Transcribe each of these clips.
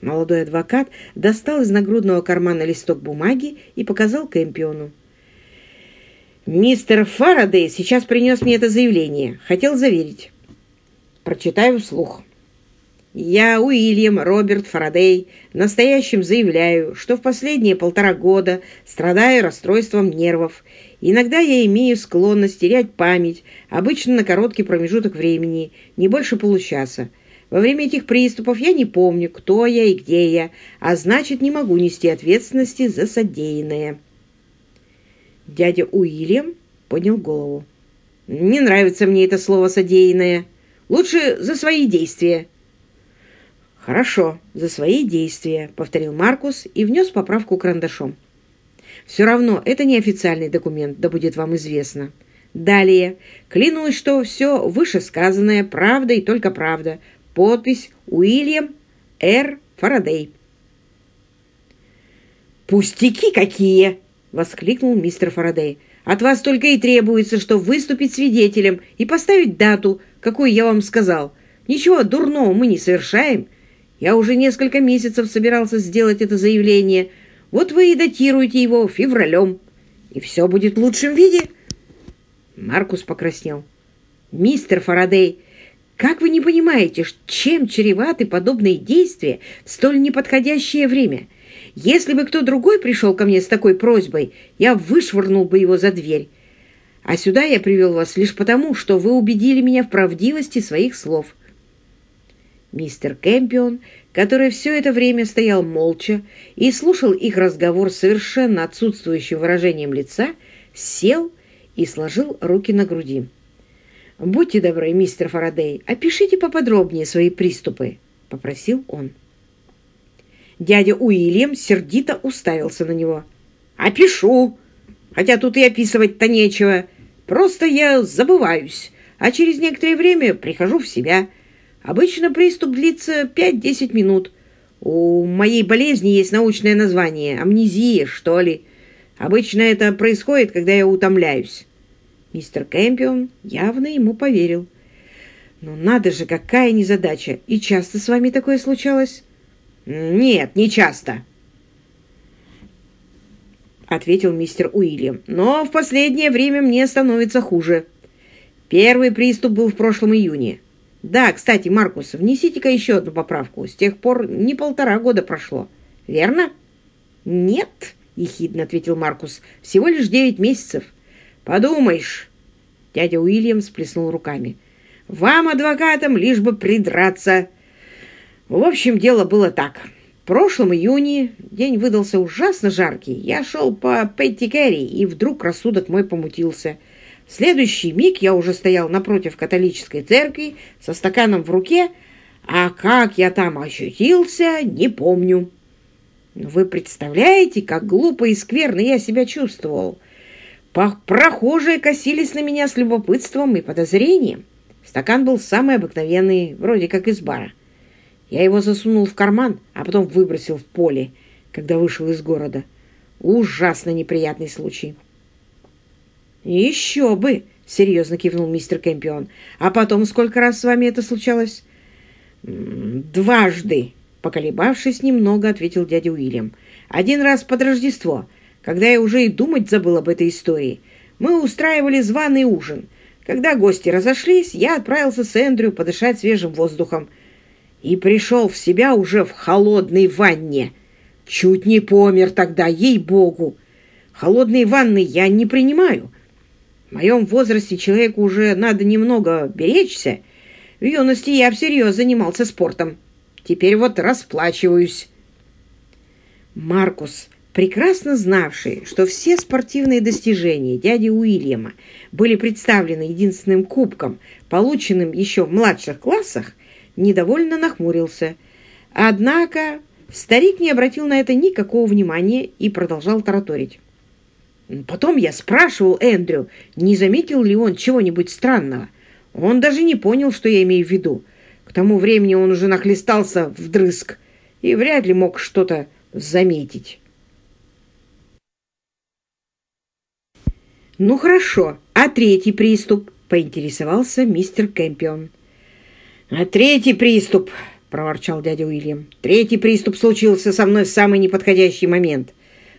Молодой адвокат достал из нагрудного кармана листок бумаги и показал Кэмпиону. «Мистер Фарадей сейчас принес мне это заявление. Хотел заверить. Прочитаю вслух. Я, Уильям Роберт Фарадей, настоящим заявляю, что в последние полтора года страдаю расстройством нервов. Иногда я имею склонность терять память, обычно на короткий промежуток времени, не больше получаса. Во время этих приступов я не помню, кто я и где я, а значит, не могу нести ответственности за содеянное. Дядя Уильям поднял голову. «Не нравится мне это слово «содеянное». Лучше за свои действия». «Хорошо, за свои действия», — повторил Маркус и внес поправку карандашом. «Все равно это не официальный документ, да будет вам известно. Далее. Клянусь, что все вышесказанное правда и только правда, Подпись Уильям Р. Фарадей. «Пустяки какие!» — воскликнул мистер Фарадей. «От вас только и требуется, что выступить свидетелем и поставить дату, какую я вам сказал. Ничего дурного мы не совершаем. Я уже несколько месяцев собирался сделать это заявление. Вот вы и датируете его февралем, и все будет в лучшем виде». Маркус покраснел. «Мистер Фарадей, как вы не понимаете, чем чреваты подобные действия в столь неподходящее время? Если бы кто другой пришел ко мне с такой просьбой, я вышвырнул бы его за дверь. А сюда я привел вас лишь потому, что вы убедили меня в правдивости своих слов. Мистер Кэмпион, который все это время стоял молча и слушал их разговор с совершенно отсутствующим выражением лица, сел и сложил руки на груди. «Будьте добры, мистер Фарадей, опишите поподробнее свои приступы», — попросил он. Дядя Уильям сердито уставился на него. «Опишу, хотя тут и описывать-то нечего. Просто я забываюсь, а через некоторое время прихожу в себя. Обычно приступ длится 5-10 минут. У моей болезни есть научное название — амнезия, что ли. Обычно это происходит, когда я утомляюсь». Мистер Кэмпион явно ему поверил. «Ну надо же, какая незадача! И часто с вами такое случалось?» «Нет, не часто», — ответил мистер Уильям. «Но в последнее время мне становится хуже. Первый приступ был в прошлом июне. Да, кстати, Маркус, внесите-ка еще одну поправку. С тех пор не полтора года прошло. Верно?» «Нет», — ехидно ответил Маркус, — «всего лишь девять месяцев». «Подумаешь!» Дядя Уильям сплеснул руками. «Вам, адвокатам, лишь бы придраться!» В общем, дело было так. В прошлом июне день выдался ужасно жаркий. Я шел по Петти Кэрри, и вдруг рассудок мой помутился. В следующий миг я уже стоял напротив католической церкви со стаканом в руке, а как я там ощутился, не помню. Вы представляете, как глупо и скверно я себя чувствовал. Прохожие косились на меня с любопытством и подозрением. Стакан был самый обыкновенный, вроде как из бара. Я его засунул в карман, а потом выбросил в поле, когда вышел из города. Ужасно неприятный случай. «Еще бы!» — серьезно кивнул мистер Кэмпион. «А потом сколько раз с вами это случалось?» «Дважды!» — поколебавшись немного, ответил дядя Уильям. «Один раз под Рождество — когда я уже и думать забыл об этой истории. Мы устраивали званый ужин. Когда гости разошлись, я отправился с Эндрю подышать свежим воздухом. И пришел в себя уже в холодной ванне. Чуть не помер тогда, ей-богу. Холодные ванны я не принимаю. В моем возрасте человеку уже надо немного беречься. В юности я всерьез занимался спортом. Теперь вот расплачиваюсь. Маркус прекрасно знавший, что все спортивные достижения дяди Уильяма были представлены единственным кубком, полученным еще в младших классах, недовольно нахмурился. Однако старик не обратил на это никакого внимания и продолжал тараторить. Потом я спрашивал Эндрю, не заметил ли он чего-нибудь странного. Он даже не понял, что я имею в виду. К тому времени он уже нахлестался вдрызг и вряд ли мог что-то заметить. «Ну хорошо, а третий приступ?» — поинтересовался мистер Кэмпион. «А третий приступ!» —— проворчал дядя Уильям. «Третий приступ случился со мной в самый неподходящий момент.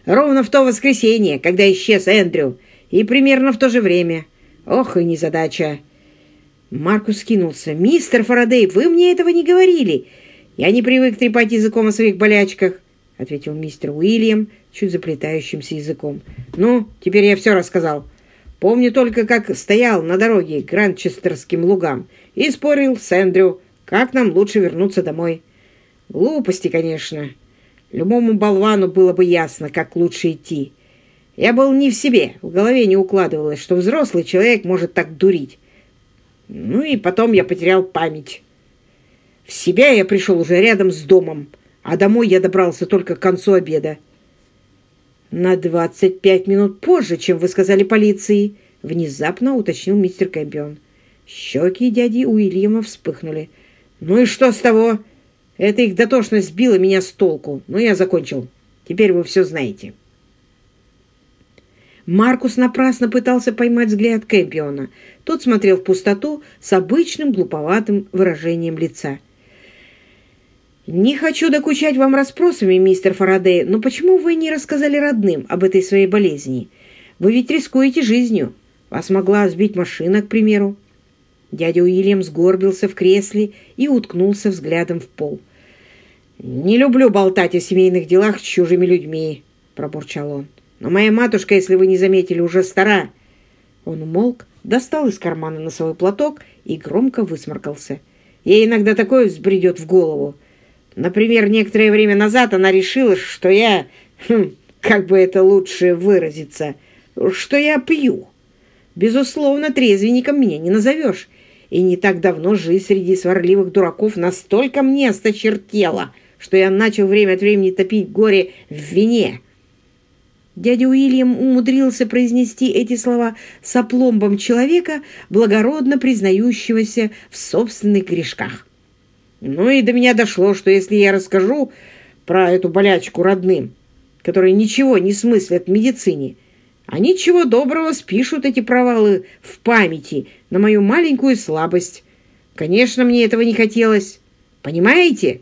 Ровно в то воскресенье, когда исчез Эндрю, и примерно в то же время. Ох и незадача!» Маркус скинулся. «Мистер Фарадей, вы мне этого не говорили. Я не привык трепать языком о своих болячках», — ответил мистер Уильям чуть заплетающимся языком. «Ну, теперь я все рассказал. Помню только, как стоял на дороге к Гранчестерским лугам и спорил с Эндрю, как нам лучше вернуться домой. Глупости, конечно. Любому болвану было бы ясно, как лучше идти. Я был не в себе, в голове не укладывалось, что взрослый человек может так дурить. Ну и потом я потерял память. В себя я пришел уже рядом с домом, а домой я добрался только к концу обеда. «На двадцать пять минут позже, чем вы сказали полиции», — внезапно уточнил мистер Кэмпион. Щеки дяди Уильяма вспыхнули. «Ну и что с того? Эта их дотошность сбила меня с толку. Но я закончил. Теперь вы все знаете». Маркус напрасно пытался поймать взгляд Кэмпиона. Тот смотрел в пустоту с обычным глуповатым выражением лица. «Не хочу докучать вам расспросами, мистер Фарадей, но почему вы не рассказали родным об этой своей болезни? Вы ведь рискуете жизнью. Вас могла сбить машина, к примеру». Дядя Уильям сгорбился в кресле и уткнулся взглядом в пол. «Не люблю болтать о семейных делах с чужими людьми», — пробурчал он. «Но моя матушка, если вы не заметили, уже стара». Он умолк, достал из кармана носовой платок и громко высморкался. Ей иногда такое взбредет в голову. Например, некоторое время назад она решила, что я, хм, как бы это лучше выразиться, что я пью. Безусловно, трезвенником меня не назовешь. И не так давно жизнь среди сварливых дураков настолько мне осточертела, что я начал время от времени топить горе в вине. Дядя Уильям умудрился произнести эти слова с опломбом человека, благородно признающегося в собственных грешках. Ну и до меня дошло, что если я расскажу про эту болячку родным, которые ничего не смыслят в медицине, они чего доброго спишут эти провалы в памяти на мою маленькую слабость. Конечно, мне этого не хотелось. Понимаете?»